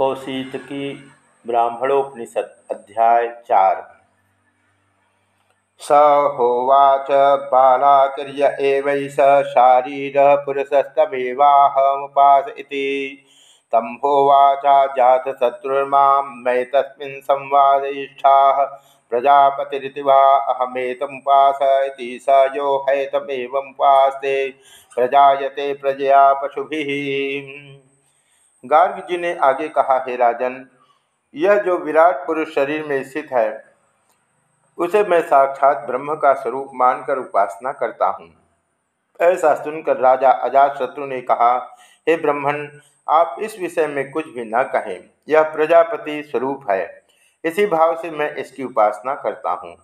कौशितकी ब्राह्मणोपनिषद, अध्याय चार। स होवाच बालाक्रिय स शारीरः पुरुषस्तमेवाहमुपास इति। तं होवाचा जातशत्रुर्मां मयि तस्मिन् संवादिष्ठाः प्रजापतिरिति वा अहमेतमुपास स यो हैतमेवमुपास्ते प्रजायते प्रजया पशुभिः। गार्ग जी ने आगे कहा, हे राजन, यह जो विराट पुरुष शरीर में स्थित है, उसे मैं साक्षात ब्रह्म का स्वरूप मानकर उपासना करता हूँ। ऐसा सुनकर राजा अजात शत्रु ने कहा, हे ब्रह्मण, आप इस विषय में कुछ भी न कहें। यह प्रजापति स्वरूप है। इसी भाव से मैं इसकी उपासना करता हूँ।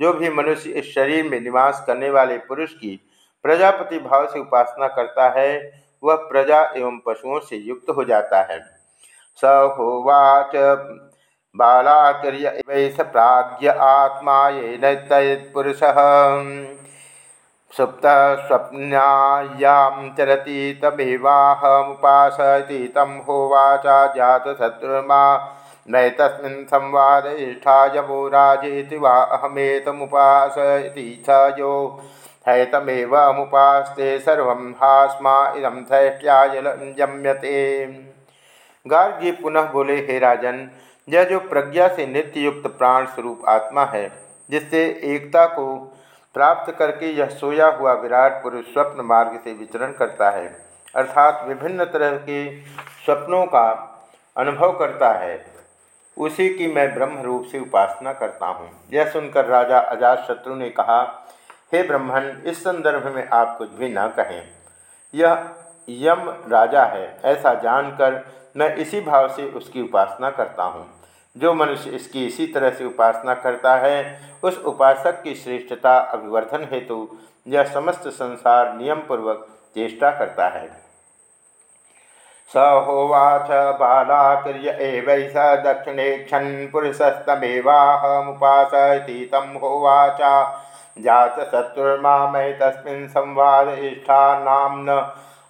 जो भी मनुष्य इस शरीर में निवास करने वाले पुरुष की प्रजापति भाव से उपासना करता है वह प्रजा एवं पशुओं से युक्त हो जाता है। स होवाच बालाचर्य वैस प्राज्ञ आत्मा ये पुरुष। सुप्त स्वप्नायां चरती तमेवाहमुपासति तं होवाचा जात जातशत्रुर्मा नै तस्मिन् संवादिष्ठा यमो राजेति वा अहमेतमुपास इति स यो हैतमेवमुपास्ते सर्व हास्मा इदम थैष्ट्यायम्यते गार्गी पुनः बोले, हे राजन, यह जो प्रज्ञा से नित्य युक्त प्राण स्वरूप आत्मा है, जिससे एकता को प्राप्त करके यह सोया हुआ विराट पुरुष स्वप्न मार्ग से विचरण करता है, अर्थात विभिन्न तरह के स्वप्नों का अनुभव करता है, उसी की मैं ब्रह्म रूप से उपासना करता हूँ। यह सुनकर राजा अजात शत्रु ने कहा हे ब्रह्मण इस संदर्भ में आप कुछ भी न कहें। यह यम राजा है, ऐसा जानकर मैं इसी भाव से उसकी उपासना करता हूँ। जो मनुष्य इसकी इसी तरह से उपासना करता है, उस उपासक की श्रेष्ठता अभिवर्धन हेतु यह समस्त संसार नियम पूर्वक चेष्टा करता है। स होवाच बालाक्रिय एवै स दक्षिणेक्षण पुरुषस्तमेवाहमुपास तम होवाचा। जात शत्रुर्मामय तस्मिन् संवाद इष्ठा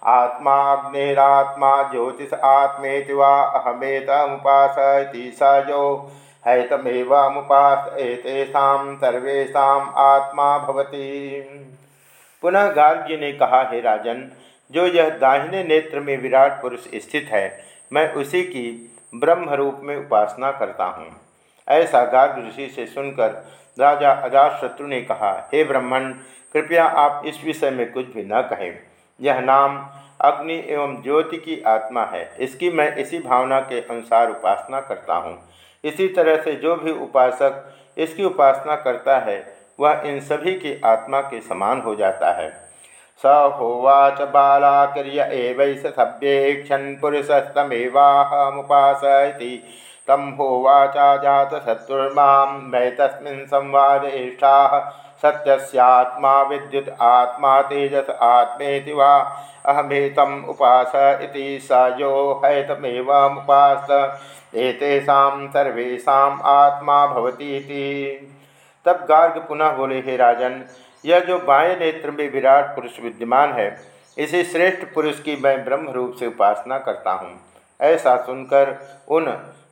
आत्माग्निरात्मा ज्योतिष आत्मेति वा अहमेतमुपास इति स यो हैतमेवमुपास एतेषां सर्वेषां आत्मा भवति। पुनः गार्ग्य ने कहा, हे राजन जो यह दाहिने नेत्र में विराट पुरुष स्थित है, मैं उसी की ब्रह्म रूप में उपासना करता हूँ। ऐसा गार्ग ऋषि से सुनकर राजा अजातशत्रु ने कहा, हे ब्राह्मण, कृपया आप इस विषय में कुछ भी न कहें। यह नाम अग्नि एवं ज्योति की आत्मा है। इसकी मैं इसी भावना के अनुसार उपासना करता हूँ। इसी तरह से जो भी उपासक इसकी उपासना करता है, वह इन सभी की आत्मा के समान हो जाता है। स होवाच बालाक्रिय एवैस सभ्येक्षण पुरुषस्तमेवाहमुपास तम होवाचा जात शत्रुर्मां मै तस्मिन् संवादेष्ठाः सत्यस्यात्मा विद्युत आत्मा तेजस आत्मेति वा? अहमेतम उपास इति स यो हैतमेवमुपास। एतेषां सर्वेषां आत्मा भवती तब गार्ग पुनः बोले, हे राजन यह जो बाएँ नेत्र में विराट पुरुष विद्यमान है, इसी श्रेष्ठ पुरुष की मैं ब्रह्म रूप से उपासना करता हूँ। ऐसा सुनकर उन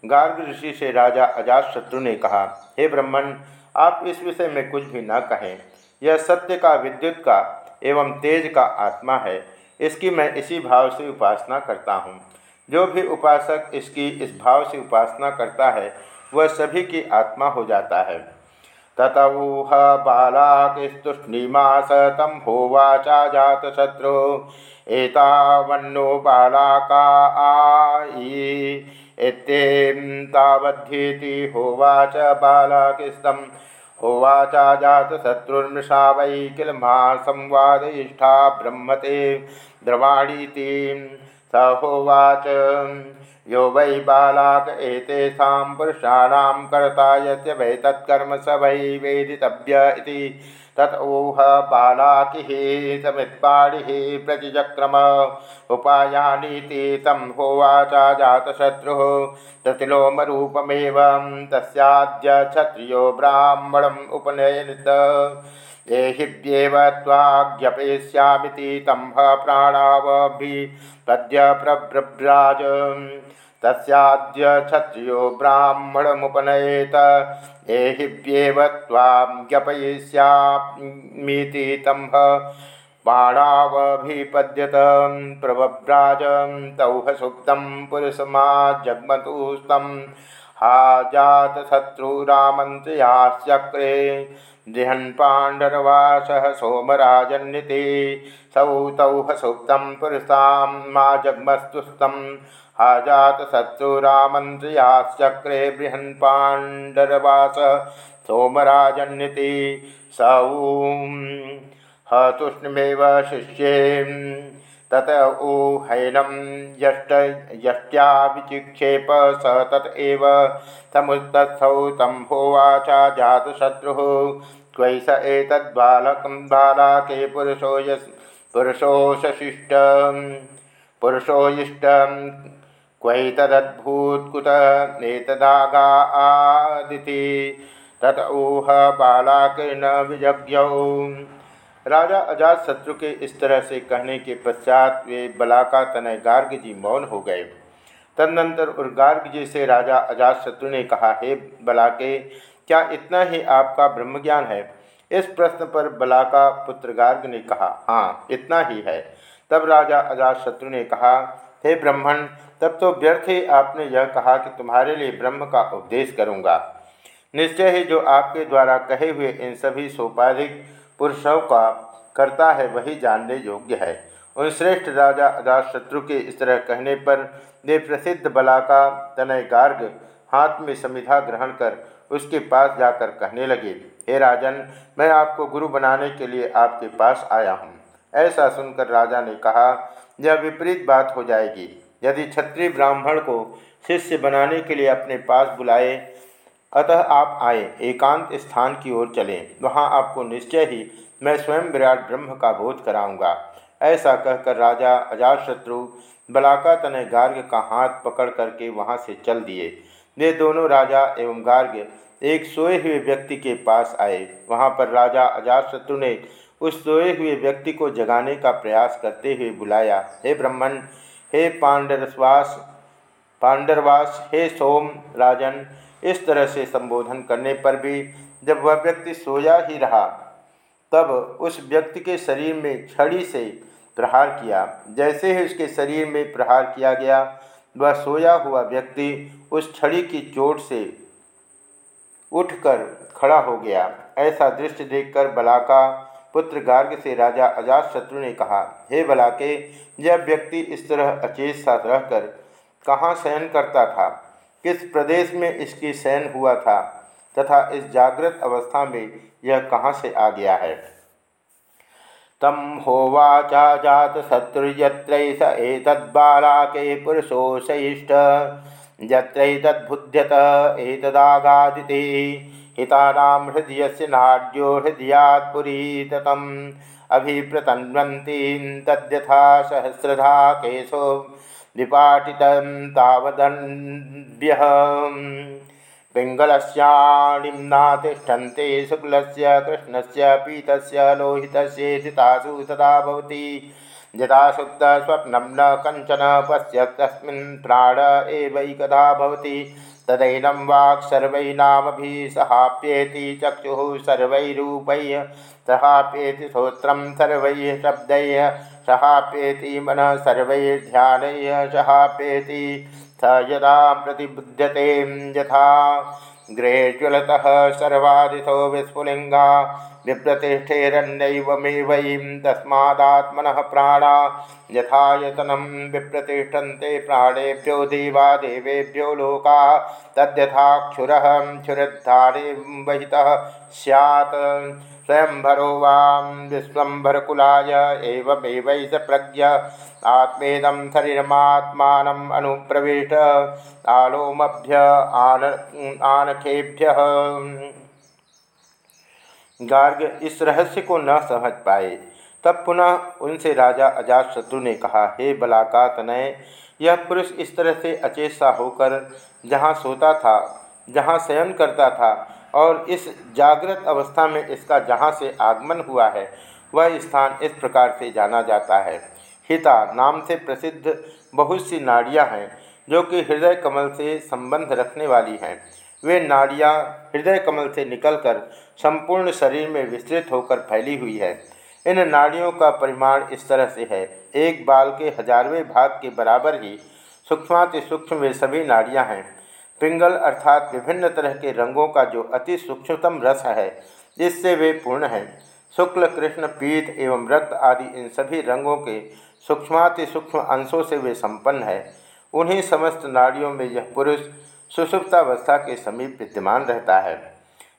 गार्ग ऋषि से राजा अजात शत्रु ने कहा, हे ब्रह्मण, आप इस विषय में कुछ भी न कहें। यह सत्य का विद्युत का एवं तेज का आत्मा है, इसकी मैं इसी भाव से उपासना करता हूँ। जो भी उपासक इसकी इस भाव से उपासना करता है, वह सभी की आत्मा हो जाता है। ततऊह बालाकिस्तुष्णीमास तम होवाचा जात शत्रु एतावन्नो बालाका आई। तावद्धीति होवाच बालाकिस्तं होवाचा जातशत्रुर्मृषा वै किल मा संवादिष्ठा ब्रह्मते। द्रवाणीति स होवाच यो वै बालाक एतेषां पुरुषाणां कर्ता यस्य वै तत्कर्म स वै वेदितव्य इति। ततोह बालाकिः समित्पाणिः प्रतिचक्रम। उपायानीति तं होवाचा जातशत्रुः। प्रतिलोमरूपमेवं तस्याद्य क्षत्रियो ब्राह्मणम् उपनयनित। देहिव्येव त्वाज्ञपेष्यामिति तम्भ प्राणावभिपद्य प्रभ्रव्राज तस्याद्य क्षत्रियो ब्राह्मणमुपनयेत। एहिव्येव त्वां ज्ञपयिष्यामीति तम्भ बाणावभिपद्यत प्रव्राज तौह सुप्तं पुरुषमा जग्मतुस्तं हा जातशत्रुरामन्त्र्याश्चक्रे बृहन् पाण्डरवासः सोमराजन्निति सौ तौह सुप्तं पुरुषां मा जग्मस्तुस्तं हा जातशत्रुरामन्त्र्याश्चक्रे बृहन् पाण्डरवासः सोमराजन्निति सौ हतुष्णमेव शिष्ये। तत ऊहैनं यष्ट यष्ट्याभिचिक्षेप स तत एव। समुत्तस्थौ तम्भोवाचा जातशत्रुः त्वयि स एतद्बालकं बालाके पुरुषो यस् पुरुषोशिष्ट पुरुषोयिष्टं क्वयि तदद्भूत्कुत एतदागा आदिति। तत ऊह बालाकेन विजज्ञौ राजा अजात शत्रु के इस तरह से कहने के पश्चात वे बलाका तनय गार्ग जी मौन हो गए। तदनंतर उर गार्ग जी से राजा अजात शत्रु ने कहा, हे बलाके, क्या इतना ही आपका ब्रह्म ज्ञान है? इस प्रश्न पर बलाका पुत्र गार्ग ने कहा हाँ इतना ही है। तब राजा अजात शत्रु ने कहा, हे ब्राह्मण, तब तो व्यर्थ ही आपने यह कहा कि तुम्हारे लिए ब्रह्म का उपदेश करूँगा। निश्चय ही जो आपके द्वारा कहे हुए इन सभी सोपाधिक पुरुषों का करता है, वही जानने योग्य है। उन श्रेष्ठ राजा अजात शत्रु के इस तरह कहने पर वे प्रसिद्ध बला का तनय गार्ग हाथ में समिधा ग्रहण कर उसके पास जाकर कहने लगे, हे राजन, मैं आपको गुरु बनाने के लिए आपके पास आया हूँ। ऐसा सुनकर राजा ने कहा, यह विपरीत बात हो जाएगी। यदि क्षत्रिय ब्राह्मण को शिष्य बनाने के लिए अपने पास बुलाए अतः आप आए, एकांत स्थान की ओर चलें। वहाँ आपको निश्चय ही मैं स्वयं विराट ब्रह्म का बोध कराऊँगा। ऐसा कहकर राजा अजातशत्रु बलाका तनय गार्ग का हाथ पकड़ करके वहाँ से चल दिए। वे दोनों राजा एवं गार्ग एक सोए हुए व्यक्ति के पास आए। वहाँ पर राजा अजातशत्रु ने उस सोए हुए व्यक्ति को जगाने का प्रयास करते हुए बुलाया, हे ब्राह्मण हे पांडरवास पांडरवास, हे सोम राजन इस तरह से संबोधन करने पर भी जब वह व्यक्ति सोया ही रहा, तब उस व्यक्ति के शरीर में छड़ी से प्रहार किया। जैसे ही उसके शरीर में प्रहार किया गया, वह सोया हुआ व्यक्ति उस छड़ी की चोट से उठकर खड़ा हो गया। ऐसा दृश्य देखकर बलाका पुत्र गार्ग से राजा अजात शत्रु ने कहा, हे बलाके, यह व्यक्ति इस तरह अचेत सा रहकर कहाँ शयन करता था? किस प्रदेश में इसकी शयन हुआ था तथा इस जागृत अवस्था में यह कहाँ से आ गया है? तम होवाचा जात शत्रुयत्र स एतद्बालाके पुरुषोषयिष्ठ यत्रैतद्बुध्यत एतदागादिति। हितानां हृदयस्य नाड्यो हृदयात्पुरी ततम् अभिप्रतन्वन्तीं तद्यथा सहस्रधा केशो। विपाटितं तावदन्भ्यः पिङ्गलस्याणिम्ना तिष्ठन्ते शुक्लस्य, कृष्णस्य, पीतस्य लोहितस्येति तासु तदा भवति। यदा सुप्तस्वप्नं न कञ्चन पश्यत् तस्मिन् प्राण एवैकदा तदैनं वाक् सर्वैनामभिः सहाप्येति चक्षुः सर्वैरूपैः सहाप्येति श्रोत्रं सर्वैः शब्दैः सहाप्येति मनः सर्वैर्ध्यानैः सहाप्येति स यदा प्रतिबुध्यते यथा। गृहेज्वलतः सर्वादिशो विस्फुलिङ्गा, विप्रतिष्ठेरन्यैवमेवैं तस्मादात्मनः प्राणा। यथायतनं विप्रतिष्ठन्ते प्राणेभ्यो देवा, देवेभ्यो लोका। तद्यथाक्षुरः क्षुरद्धारे वहितः स्यात्। स्वयंभरो वां विश्वम्भरकुलाय एवमेवैष प्रज्ञ। आत्मेदं शरीरमात्मानम् अनुप्रविष्ट। आलोमभ्य आन, आनखेभ्य। गार्ग इस रहस्य को न समझ पाए, तब पुनः उनसे राजा अजात शत्रु ने कहा, हे बलाका तनय यह पुरुष इस तरह से अचेत होकर जहाँ सोता था, जहाँ शयन करता था और इस जागृत अवस्था में इसका जहाँ से आगमन हुआ है, वह स्थान इस प्रकार से जाना जाता है। हिता नाम से प्रसिद्ध बहुत सी नाड़ियाँ हैं, जो कि हृदय कमल से संबंध रखने वाली हैं। वे नाड़ियाँ हृदय कमल से निकलकर संपूर्ण शरीर में विस्तृत होकर फैली हुई है। इन नाड़ियों का परिमाण इस तरह से है, एक बाल के हजारवें भाग के बराबर ही सूक्ष्माति सूक्ष्म वे सभी नाड़ियाँ हैं। पिंगल अर्थात विभिन्न तरह के रंगों का जो अति सूक्ष्मतम रस है इससे वे पूर्ण हैं। शुक्ल, कृष्ण, पीत एवं रक्त आदि इन सभी रंगों के सूक्ष्माति सूक्ष्म अंशों से वे संपन्न है। उन्हीं समस्त नाड़ियों में यह पुरुष सुषुप्तावस्था के समीप विद्यमान रहता है।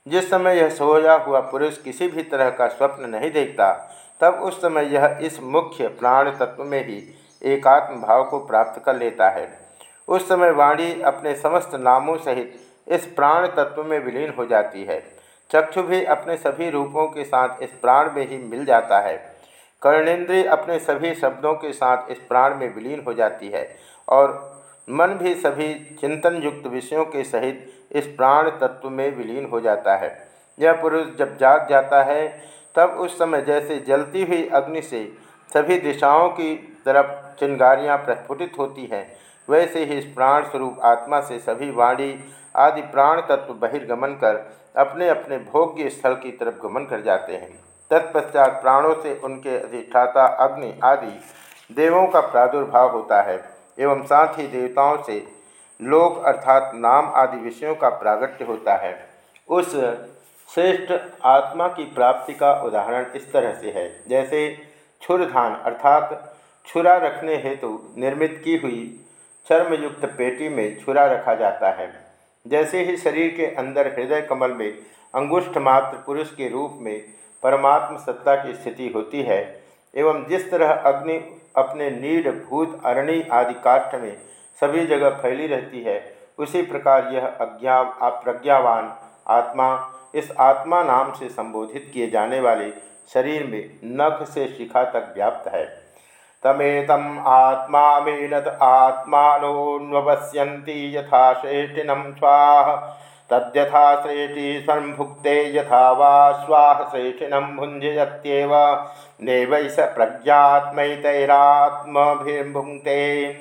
जिस समय यह सोया हुआ पुरुष किसी भी तरह का स्वप्न नहीं देखता, तब उस समय यह इस मुख्य प्राण तत्व में ही एकात्म भाव को प्राप्त कर लेता है। उस समय वाणी अपने समस्त नामों सहित इस प्राण तत्व में विलीन हो जाती है। चक्षु भी अपने सभी रूपों के साथ इस प्राण में ही मिल जाता है। कर्णेंद्रिय अपने सभी शब्दों के साथ इस प्राण में विलीन हो जाती है और मन भी सभी चिंतन युक्त विषयों के सहित इस प्राण तत्व में विलीन हो जाता है। यह पुरुष जब जाग जाता है, तब उस समय जैसे जलती हुई अग्नि से सभी दिशाओं की तरफ़ चिंगारियाँ प्रस्फुटित होती हैं। वैसे ही इस प्राण स्वरूप आत्मा से सभी वाणी आदि प्राण तत्व बहिर्गमन कर अपने अपने भोग्य स्थल की तरफ़ गमन कर जाते हैं। तत्पश्चात प्राणों से उनके अधिष्ठाता अग्नि आदि देवों का प्रादुर्भाव होता है एवं साथ ही देवताओं से लोक अर्थात नाम आदि विषयों का प्रागट्य होता है। उस श्रेष्ठ आत्मा की प्राप्ति का उदाहरण इस तरह से है। जैसे छुरधान अर्थात छुरा रखने हेतु निर्मित की हुई चर्मयुक्त पेटी में छुरा रखा जाता है। जैसे ही शरीर के अंदर हृदय कमल में अंगुष्ठ मात्र पुरुष के रूप में परमात्म सत्ता की स्थिति होती है, एवं जिस तरह अग्नि अपने नीड, भूत अरणी आदि काष्ठ में सभी जगह फैली रहती है, उसी प्रकार यह अज्ञा, अप्रज्ञावान आत्मा इस आत्मा नाम से संबोधित किए जाने वाले शरीर में नख से शिखा तक व्याप्त है। तमेतम आत्मा मेनत आत्मानोन्वश्यन्ति यथा स्वाह। तद्यथा श्रेष्ठि संभुक्ते यथा वा स्वाह श्रेष्ठिनं भुञ्जयत्येव। नैवैष प्रज्ञात्मैतैरात्मभिर्भुङ्क्ते।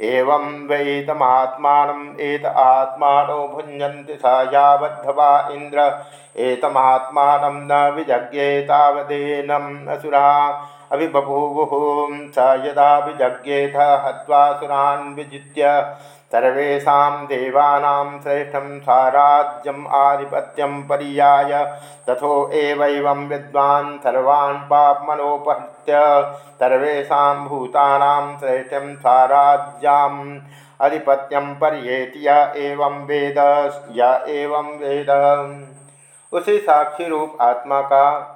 एवं वैतमात्मानम् एत आत्मानो भुञ्जन्ति स यावद्धवा एतमात्मानं न विजज्ञे तावदेनम् असुरा अभिबभूवुः स यदा विजज्ञेथ हत्वासुरान् विजित्य सर्वेषां देवानां श्रेष्ठं साराज्यम् आधिपत्यं पर्याय तथो एवं विद्वान् सर्वान् पापमनोपहृत्य सर्वेषां भूतानां श्रेष्ठं साराज्याम् अधिपत्यं पर्येति य एवं वेद य एवं वेद। उसी साक्षी रूप आत्मा का।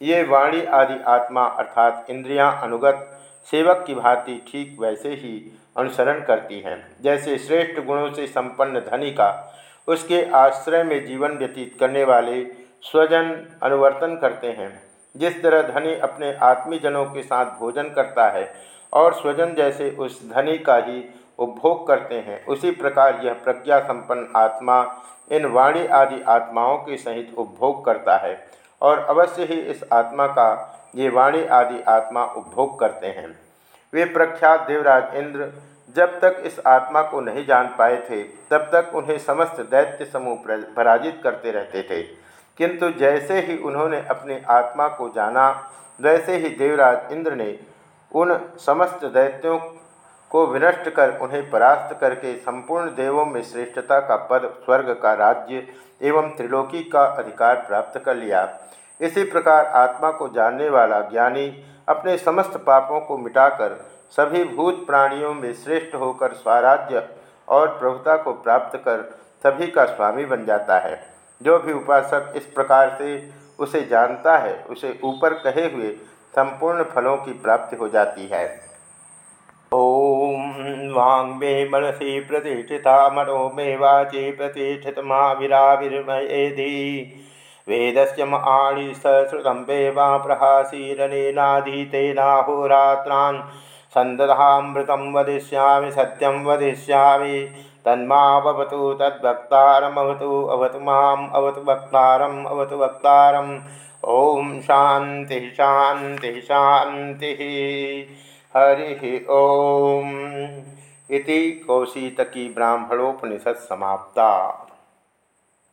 ये वाणी आदि आत्मा अर्थात इंद्रियाँ अनुगत, सेवक की भांति ठीक वैसे ही अनुसरण करती हैं। जैसे श्रेष्ठ गुणों से संपन्न धनी का, उसके आश्रय में जीवन व्यतीत करने वाले स्वजन अनुवर्तन करते हैं। जिस तरह धनी अपने आत्मीजनों के साथ भोजन करता है, और स्वजन जैसे उस धनी का ही उपभोग करते हैं, उसी प्रकार यह प्रज्ञा संपन्न आत्मा इन वाणी आदि आत्माओं के सहित उपभोग करता है और अवश्य ही इस आत्मा का ये वाणी आदि आत्मा उपभोग करते हैं। वे प्रख्यात देवराज इंद्र जब तक इस आत्मा को नहीं जान पाए थे, तब तक उन्हें समस्त दैत्य समूह पराजित करते रहते थे। किंतु जैसे ही उन्होंने अपनी आत्मा को जाना, वैसे ही देवराज इंद्र ने उन समस्त दैत्यों को विनष्ट कर, उन्हें परास्त करके संपूर्ण देवों में श्रेष्ठता का पद, स्वर्ग का राज्य एवं त्रिलोकी का अधिकार प्राप्त कर लिया। इसी प्रकार आत्मा को जानने वाला ज्ञानी अपने समस्त पापों को मिटाकर सभी भूत प्राणियों में श्रेष्ठ होकर स्वराज्य और प्रभुता को प्राप्त कर सभी का स्वामी बन जाता है। जो भी उपासक इस प्रकार से उसे जानता है, उसे ऊपर कहे हुए संपूर्ण फलों की प्राप्ति हो जाती है। ओम वांग मे मनसी प्रतिष्ठिता मनो मे वाचे प्रतिष्ठित महावीराविर्मयेधि वेदस्य आणी सश्रुतं वेवा प्रहासीरनेनाधीतेनाहोरात्रान् सन्दधामृतं वदिष्यामि, सत्यं वदिष्यामि। तन्मावतु तद्वक्तारमवतु, अवतु माम्, अवतु वक्तारम् अवतु वक्तारम्। ॐ शांति शांति शांति हरि ओम। इति कौशीतकी ब्राह्मणोपनिषद समाप्ता।